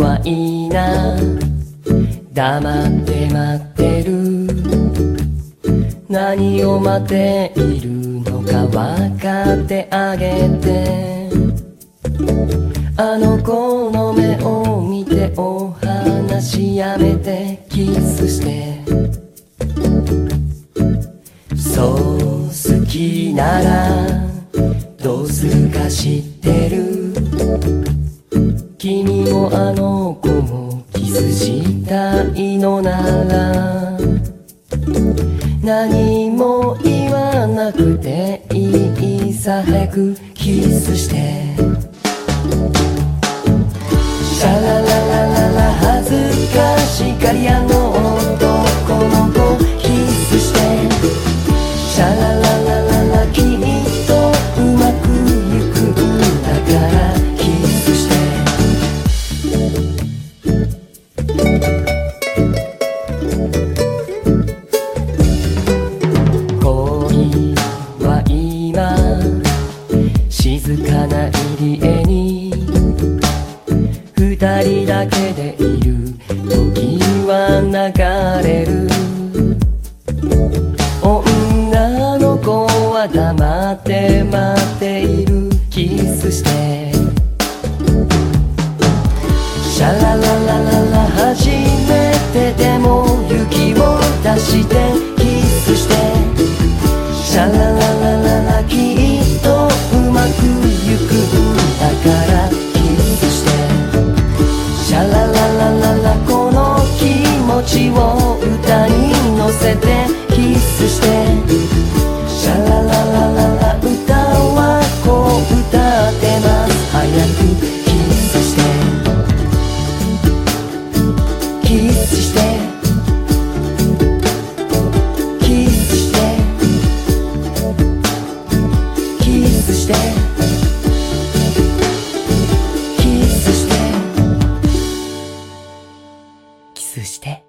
わいいな。黙って待ってる。何を待っているのか分かってあげて。あの子の目を見てお話やめて。キスして。そう好きなら。どうするか知ってる。君もあの子もキスしたいのなら何も言わなくていいさ早くキスして。シャラララララ恥ずかしがり屋の静かな入り江に。二人だけでいる時は流れる。女の子は黙って待っている。キスして。シャラララ。して。キスして。キスして。